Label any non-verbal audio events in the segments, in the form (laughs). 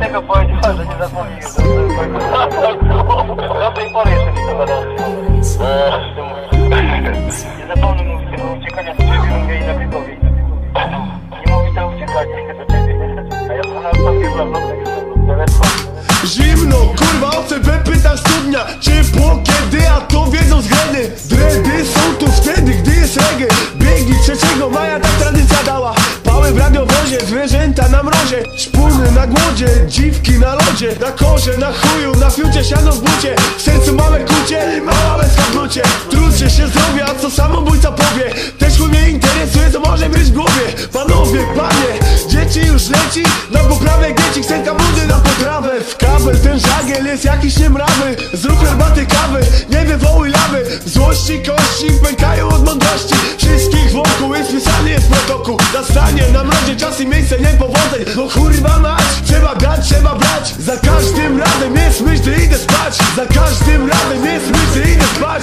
Tego powiedziałem, że nie zapomnij. Do tej pory jeszcze wiadomo. Nie zapomnę mówić tego. Nie Zimno, kurwa, o CB pyta studnia Czy po kiedy, a to wiedzą zgredy Dredy są zwierzęta na mrozie Szpuny na głodzie, dziwki na lodzie Na korze, na chuju, na fiucie, siano w bucie W sercu małe kucie mała bez kapnucie Trucie się zdrowia, a co samobójca powie. Też chuj mnie interesuje, co może być w głowie. Panowie, panie, dzieci już leci Na poprawę dzieci, chcę kamudy na potrawę W kabel ten żagiel jest jakiś niemrawy Zrób herbaty kawy, nie wywołuj lawy. Złości kości pękają i miejsce niepowodzeń No kurwa mać, trzeba brać, trzeba brać. Za każdym razem jest myśl, gdy idę spać. Za każdym razem jest myśl, gdy idę spać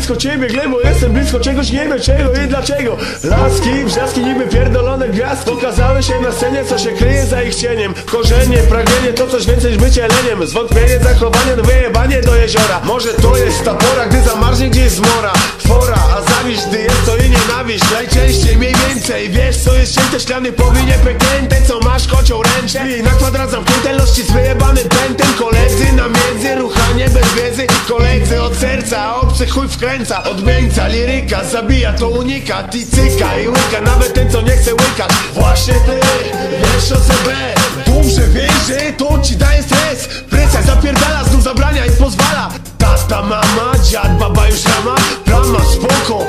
blisko ciebie Glebo, jestem blisko czegoś, nie wiem czego i dlaczego. Laski, wrzaski, niby pierdolone gwiazdy Pokazały się na scenie, co się kryje za ich cieniem. Korzenie, pragnienie, to coś więcej niż bycie leniem Zwątpienie, zachowanie, no wyjebanie do jeziora. Może to jest ta pora, gdy zamarznie gdzieś zmora Fora, a zawiść, gdy jest to i nienawiść. Najczęściej, mniej więcej, wiesz co jest cięte Szklany powinie pęknięte, co masz kocioł ręcze I na kwadrat zamknięte, lości z wyjebanym pętem chuj wkręca Odmieńca, liryka, zabija, to unika. Ty cyka i łyka, nawet ten co nie chce łykać. Właśnie ty, wiesz o CB Dobrze wiesz, że to ci daje stres. Presja zapierdala, znów zabrania i pozwala. Tata, mama, dziad, baba już rama. Plama, spoko,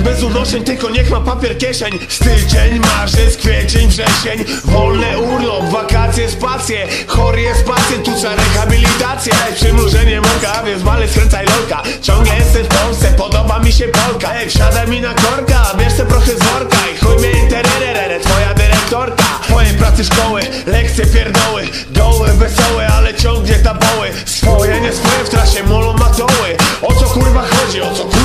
Bez unoszeń, tylko niech ma papier kieszeń. Styczeń, marzec, kwiecień, wrzesień. Wolny urlop, wakacje, spacje. Chory jest pacjent, tu za rehabilitację. Przymrużenie moka, więc bale skręcaj lolka Ciągle jestem w Polsce, podoba mi się Polka. Ej, wsiadaj mi na korka, bierz te prochy z worka I chuj mnie intererere, twoja dyrektorka. Twoje pracy szkoły, lekcje pierdoły. Doły wesołe, ale ciągnie taboły. Swoje, nie swoje w trasie molą matoły. O co kurwa chodzi, o co kurwa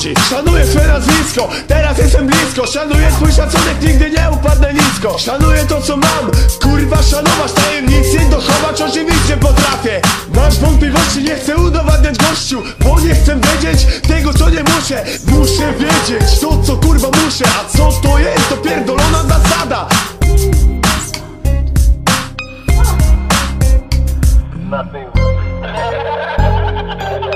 chodzi? Szanuję swe nazwisko, teraz jestem blisko. Szanuję twój szacunek, nigdy nie upadnę nisko. Szanuję to co mam, kurwa szanować Tajemnicy. Dochować oczywiście potrafię. Masz wątpliwości, nie chcę udowadniać gościu Bo nie chcę wiedzieć tego co nie muszę. Muszę wiedzieć to co kurwa muszę. A co to jest, to pierdolona zasada. Na (laughs)